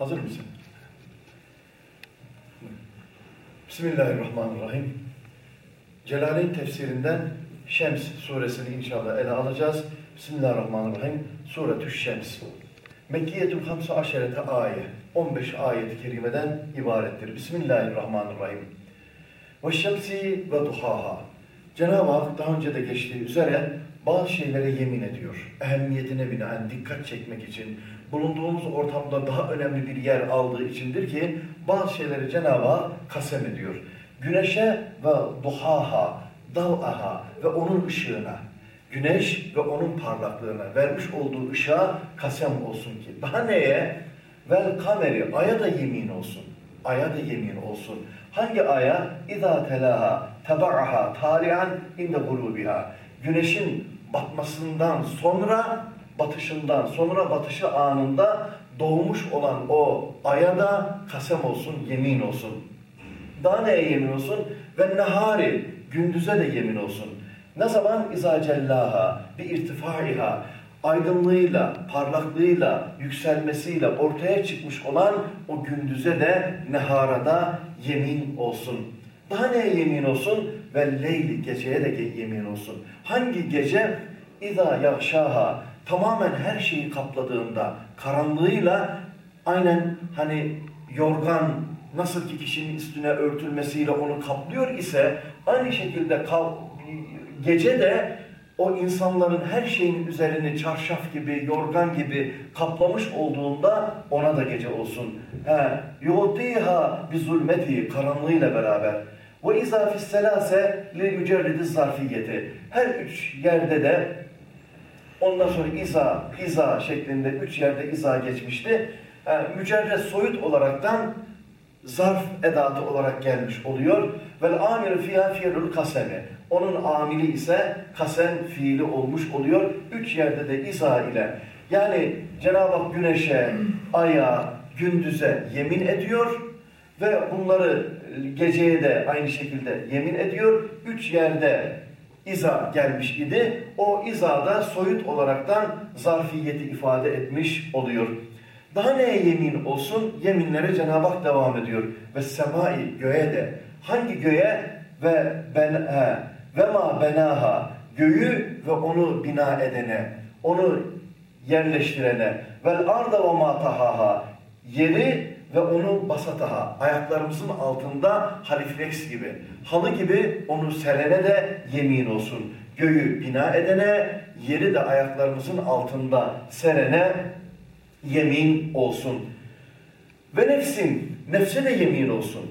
Hazır mısın? Bismillahirrahmanirrahim. Celaleyn tefsirinden Şems suresini inşallah ele alacağız. Bismillahirrahmanirrahim. Suretü Şems. Mekkiyetül hamsa aşerete ayet. 15 ayet-i kerimeden ibarettir. Bismillahirrahmanirrahim. Ve şemsi ve duhaha. Cenab-ı Hak daha önce de geçtiği üzere bazı şeylere yemin ediyor. Ehemmiyetine binaen dikkat çekmek için, bulunduğumuz ortamda daha önemli bir yer aldığı içindir ki bazı şeyleri Cenab-ı kasem ediyor. Güneşe ve duhaha, davaha ve onun ışığına, güneş ve onun parlaklığına vermiş olduğu ışığa kasem olsun ki. Daha neye? Vel kameri, aya da yemin olsun. Aya da yemin olsun. Hangi aya? İza telaha, teba'aha, talian inde gurubiha. Güneşin batmasından sonra, batışından sonra batışı anında doğmuş olan o aya da kasem olsun, yemin olsun. Daha neye yemin olsun? Ve nehari, gündüze de yemin olsun. Ne zaman izâ cellaha, bir irtifaiha, aydınlığıyla, parlaklığıyla, yükselmesiyle ortaya çıkmış olan o gündüze de neharada yemin olsun. Daha neye yemin olsun? Ve leyli geceye de yemin olsun. Hangi gece? İza yahşaha tamamen her şeyi kapladığında karanlığıyla aynen hani yorgan nasıl ki kişinin üstüne örtülmesiyle onu kaplıyor ise aynı şekilde gece de o insanların her şeyin üzerini çarşaf gibi, yorgan gibi kaplamış olduğunda ona da gece olsun. He, yu'tiha bi zulmeti karanlığıyla beraber. Ve izâ fisselâse li mücerredi zarfiyeti. Her üç yerde de ondan sonra iza, iza şeklinde üç yerde iza geçmişti. Yani mücerred soyut olaraktan zarf edatı olarak gelmiş oluyor. Vel amir fiyâ fiilul kasemi. Onun amili ise kasem fiili olmuş oluyor. Üç yerde de iza ile. Yani Cenab-ı Hak güneşe, aya, gündüze yemin ediyor ve bunları geceye de aynı şekilde yemin ediyor. Üç yerde iza gelmiş idi. O izada soyut olaraktan zarfiyeti ifade etmiş oluyor. Daha neye yemin olsun? Yeminlere Cenab-ı Hak devam ediyor. Ve semai göğe de. Hangi göğe? Ve ben he, ve ma benaha göğü ve onu bina edene, onu yerleştirene vel arda ve ma tahaha yeri ve onu basataha ayaklarımızın altında haliflex gibi halı gibi onu serene de yemin olsun. Göğü bina edene, yeri de ayaklarımızın altında serene yemin olsun. Ve nefsin, nefse de yemin olsun.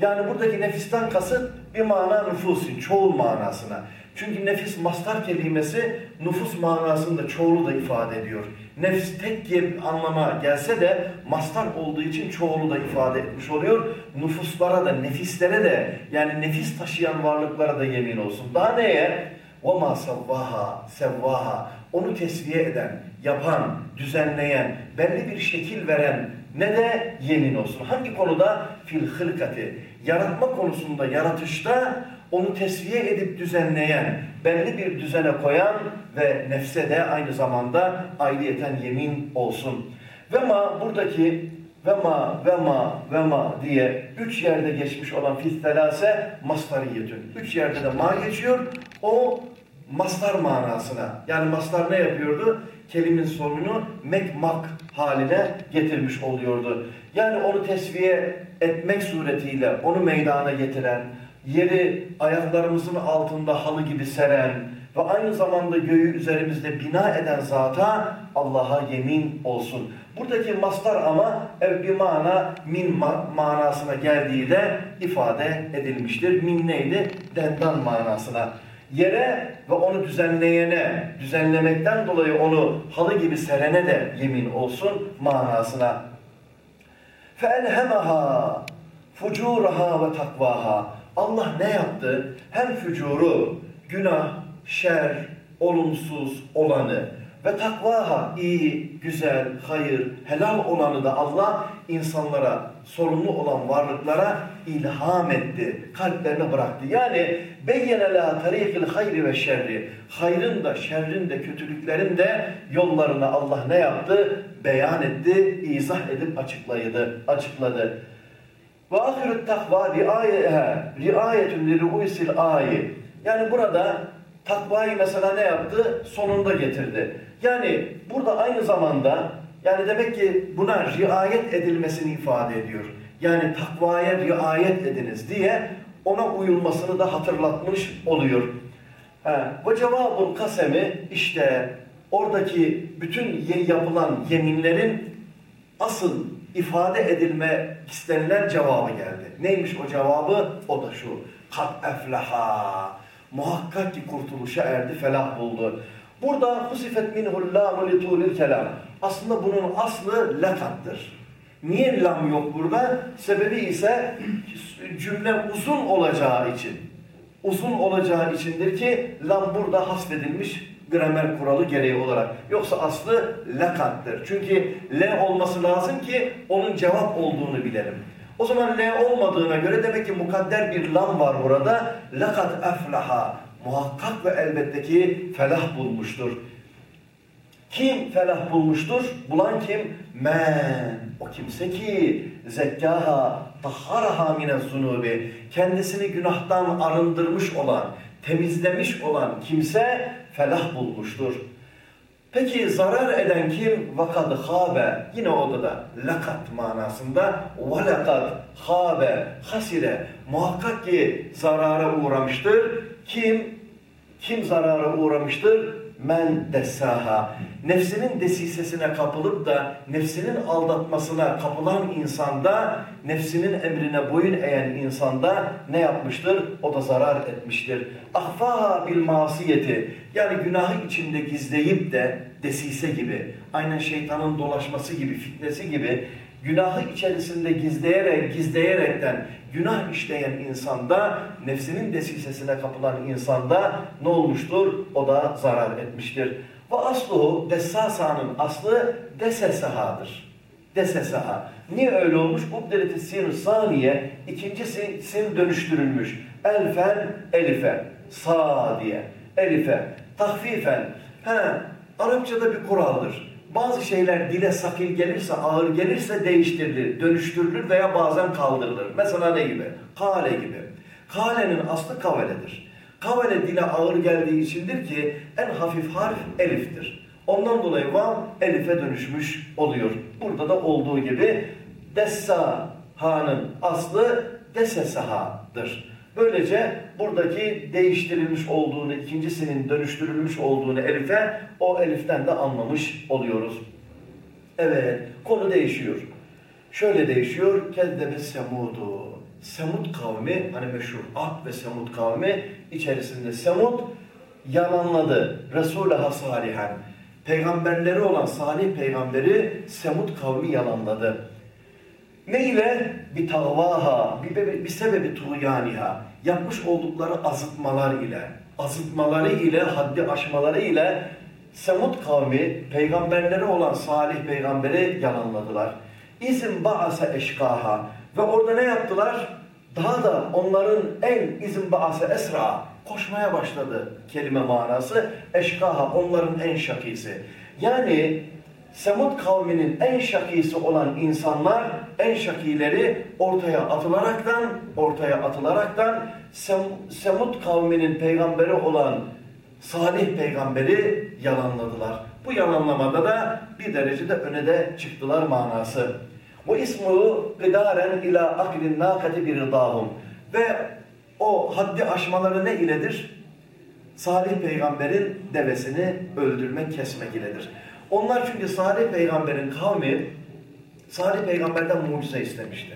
Yani buradaki nefisten kasıt bir mana nüfusin, çoğul manasına. Çünkü nefis mastar kelimesi nüfus manasında çoğulu da ifade ediyor. Nefis tek bir anlama gelse de mastar olduğu için çoğulu da ifade etmiş oluyor. Nüfuslara da, nefislere de yani nefis taşıyan varlıklara da yemin olsun. Daha neye? وَمَا سَوَّاهَا سَوَّاهَا Onu tesviye eden, yapan, düzenleyen, belli bir şekil veren ne de yemin olsun. Hangi konuda? Fil hılkati. Yaratma konusunda, yaratışta onu tesviye edip düzenleyen, belli bir düzene koyan ve nefse de aynı zamanda ayrıyeten yemin olsun. Ve ma buradaki ve ma ve ma ve ma diye üç yerde geçmiş olan fistelase mastariyetün. Üç yerde de ma geçiyor. O mastar manasına. Yani mastar ne yapıyordu? Kelimin sonunu mekmak haline getirmiş oluyordu. Yani onu tesviye etmek suretiyle onu meydana getiren, yeri ayaklarımızın altında halı gibi seren ve aynı zamanda göğü üzerimizde bina eden zata Allah'a yemin olsun. Buradaki mastar ama ev bir mana min ma manasına geldiği de ifade edilmiştir. Min neydi? Dendan manasına yere ve onu düzenleyene, düzenlemekten dolayı onu halı gibi serene de yemin olsun manasına. فَاَلْهَمَهَا فُجُورَهَا takvaha. Allah ne yaptı? Hem fücuru, günah, şer, olumsuz olanı ve takvaha, iyi, güzel, hayır, helal olanı da Allah insanlara, sorumlu olan varlıklara ilham etti. Kalplerine bıraktı. Yani beyyene la tarikil hayri ve şerri. Hayrın da, şerrin de, kötülüklerin de yollarını Allah ne yaptı? beyan etti, izah edip açıkladı. açıkladı. Ve ahirut takva riayetun li ru'usil ayi. Yani burada takvayı mesela ne yaptı? Sonunda getirdi. Yani burada aynı zamanda yani demek ki buna riayet edilmesini ifade ediyor. Yani takvaya riayet ediniz diye ona uyulmasını da hatırlatmış oluyor. Ve cevabul kasemi işte oradaki bütün yapılan yeminlerin asıl ifade edilme istenilen cevabı geldi. Neymiş o cevabı? O da şu. Kat eflaha. Muhakkak ki kurtuluşa erdi, felah buldu. Burada husifet minhul lamu li kelam. Aslında bunun aslı lakattır. Niye lam yok burada? Sebebi ise cümle uzun olacağı için. Uzun olacağı içindir ki lam burada hasfedilmiş gramer kuralı gereği olarak. Yoksa aslı lakattır. Çünkü le olması lazım ki onun cevap olduğunu bilelim. O zaman le olmadığına göre demek ki mukadder bir lam var burada. Lakat eflaha. Muhakkak ve elbette ki felah bulmuştur. Kim felah bulmuştur? Bulan kim? Men. O kimse ki zekkaha, tahharaha mine zunubi. Kendisini günahtan arındırmış olan, temizlemiş olan kimse felah bulmuştur. Peki zarar eden kim? Vakad habe. Yine orada da lakat manasında. Velakad habe. Hasire. Muhakkak ki zarara uğramıştır. Kim? Kim zarara uğramıştır? Men dessaha. Nefsinin desisesine kapılıp da nefsinin aldatmasına kapılan insanda, nefsinin emrine boyun eğen insanda ne yapmıştır? O da zarar etmiştir. Ahfaha bil masiyeti. Yani günahı içinde gizleyip de desise gibi, aynen şeytanın dolaşması gibi, fitnesi gibi günahı içerisinde gizleyerek, gizleyerekten günah işleyen insanda, nefsinin desisesine kapılan insanda ne olmuştur? O da zarar etmiştir. Ve aslu dessasanın aslı desesahadır. Desesaha. Niye öyle olmuş? Ubdeleti sin saniye ikincisi sin dönüştürülmüş. Elfen elife. Sa diye. Elife. Tahfifen. He, Arapçada bir kuraldır. Bazı şeyler dile sakil gelirse, ağır gelirse değiştirilir, dönüştürülür veya bazen kaldırılır. Mesela ne gibi? Kale gibi. Kalenin aslı kaveledir. Kavele dile ağır geldiği içindir ki en hafif harf eliftir. Ondan dolayı vav elife dönüşmüş oluyor. Burada da olduğu gibi dessa ha'nın aslı desesahadır. Böylece buradaki değiştirilmiş olduğunu, ikincisinin dönüştürülmüş olduğunu elife, o eliften de anlamış oluyoruz. Evet, konu değişiyor. Şöyle değişiyor, keddebe semudu. Semud kavmi, hani meşhur Ad ve Semud kavmi içerisinde Semud yalanladı. Resul'a salihen. Peygamberleri olan Salih peygamberi Semud kavmi yalanladı. Ne ile? Bir tavaha, bir, bir sebebi tuğyaniha. Yapmış oldukları azıtmalar ile, azıtmaları ile, haddi aşmaları ile Semud kavmi peygamberleri olan Salih peygamberi yalanladılar. İzin ba'ase eşkaha ve orada ne yaptılar? Daha da onların en izin ba'ase esra koşmaya başladı kelime manası. Eşkaha onların en şakisi. Yani Semud kavminin en şakisi olan insanlar, en şakileri ortaya atılaraktan, ortaya atılaraktan Sem Semud kavminin peygamberi olan Salih peygamberi yalanladılar. Bu yalanlamada da bir derecede öne de çıktılar manası. Bu ismu gıdaren ila aklin nakati bir rıdahum. Ve o haddi aşmaları ne iledir? Salih peygamberin devesini öldürmek, kesmek iledir. Onlar çünkü Salih peygamberin kavmi Salih peygamberden mucize istemişti.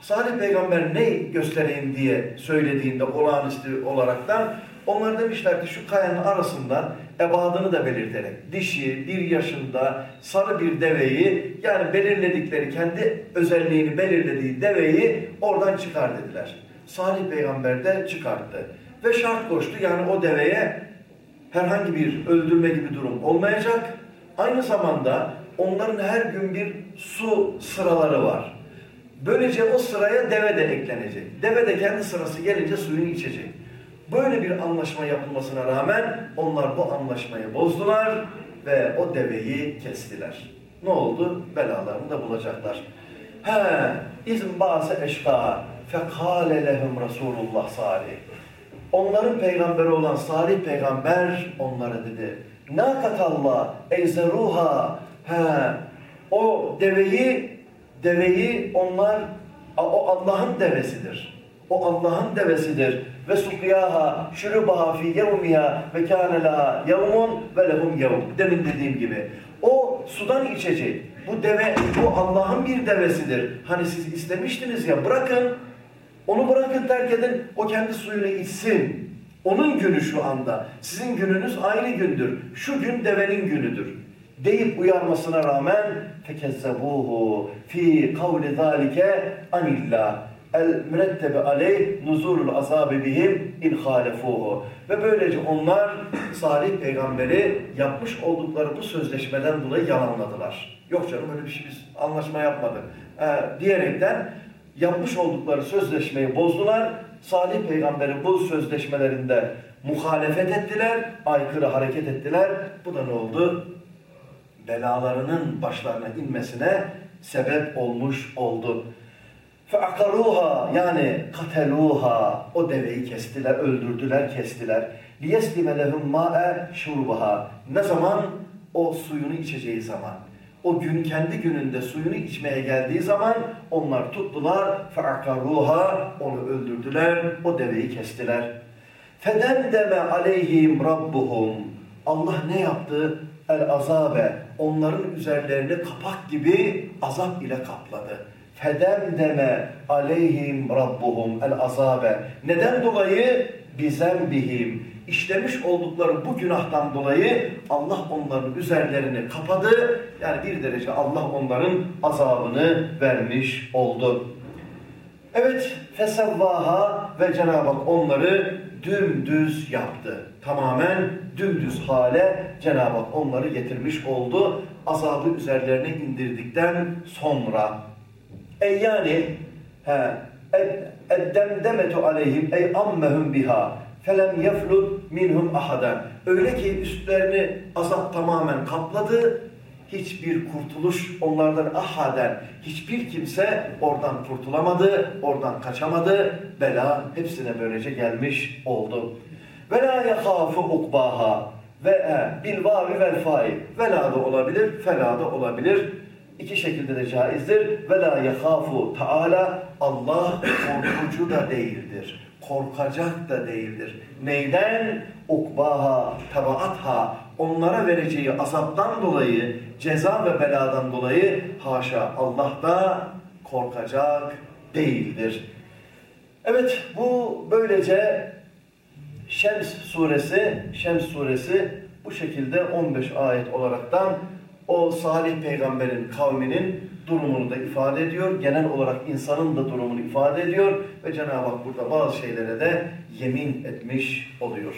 Salih peygamber ne göstereyim diye söylediğinde olağanüstü olaraktan onlar demişler ki şu kayanın arasında ebadını da belirterek dişi, bir yaşında sarı bir deveyi yani belirledikleri kendi özelliğini belirlediği deveyi oradan çıkar dediler. Salih peygamber de çıkarttı. Ve şart koştu yani o deveye herhangi bir öldürme gibi durum olmayacak Aynı zamanda onların her gün bir su sıraları var. Böylece o sıraya deve de eklenecek. Deve de kendi sırası gelince suyunu içecek. Böyle bir anlaşma yapılmasına rağmen onlar bu anlaşmayı bozdular ve o deveyi kestiler. ne oldu? Belalarını da bulacaklar. He, izin bazı eşka fekale lehum Resulullah salih. Onların peygamberi olan Salih peygamber onlara dedi. Nakatallah eyzeruha. He, o deveyi deveyi onlar o Allah'ın devesidir. O Allah'ın devesidir. Ve sukiyaha şurubaha fi yevmiha ve kâne laha yevmun ve lehum yevm. Demin dediğim gibi. O sudan içecek. Bu deve, bu Allah'ın bir devesidir. Hani siz istemiştiniz ya bırakın. Onu bırakın terk edin. O kendi suyunu içsin. Onun günü şu anda. Sizin gününüz aynı gündür. Şu gün devenin günüdür. Deyip uyarmasına rağmen fekezzebuhu fi kavli zalike anillah el mürettebe aleyh nuzulul azabi bihim in halefuhu. Ve böylece onlar Salih peygamberi yapmış oldukları bu sözleşmeden dolayı yalanladılar. Yok canım öyle bir şey biz anlaşma yapmadık. Ee, diyerekten yapmış oldukları sözleşmeyi bozdular. Salih peygamberi bu sözleşmelerinde muhalefet ettiler, aykırı hareket ettiler. Bu da ne oldu? Belalarının başlarına inmesine sebep olmuş oldu. فَاَقَرُوهَا yani kateluha o deveyi kestiler, öldürdüler, kestiler. لِيَسْلِمَ لَهُمْ مَاءَ شُرْبَهَا Ne zaman? O suyunu içeceği zaman. O gün kendi gününde suyunu içmeye geldiği zaman onlar tuttular. فَاَقَرُوهَا Onu öldürdüler, o deveyi kestiler. فَدَمْدَمَ عَلَيْهِمْ رَبُّهُمْ Allah ne yaptı? El azabe onların üzerlerini kapak gibi azap ile kapladı fedemdeme aleyhim rabbuhum el azabe. Neden dolayı? Bizem bihim. İşlemiş oldukları bu günahtan dolayı Allah onların üzerlerini kapadı. Yani bir derece Allah onların azabını vermiş oldu. Evet, fesevvaha ve Cenab-ı Hak onları dümdüz yaptı. Tamamen dümdüz hale Cenab-ı Hak onları getirmiş oldu. Azabı üzerlerine indirdikten sonra Ey yani eddemdemetu aleyhim ey ammehum biha felem yeflut minhum ahaden. Öyle ki üstlerini azap tamamen kapladı. Hiçbir kurtuluş onlardan ahaden. Hiçbir kimse oradan kurtulamadı, oradan kaçamadı. Bela hepsine böylece gelmiş oldu. Ve la yekâfu ukbaha ve bil vavi vel fai. Vela da olabilir, fela da olabilir iki şekilde de caizdir. Ve la yehafu taala Allah korkucu da değildir. Korkacak da değildir. Neyden? Ukbaha, tabaatha, onlara vereceği azaptan dolayı, ceza ve beladan dolayı haşa Allah da korkacak değildir. Evet bu böylece Şems suresi, Şems suresi bu şekilde 15 ayet olaraktan o Salih peygamberin kavminin durumunu da ifade ediyor. Genel olarak insanın da durumunu ifade ediyor. Ve Cenab-ı Hak burada bazı şeylere de yemin etmiş oluyor.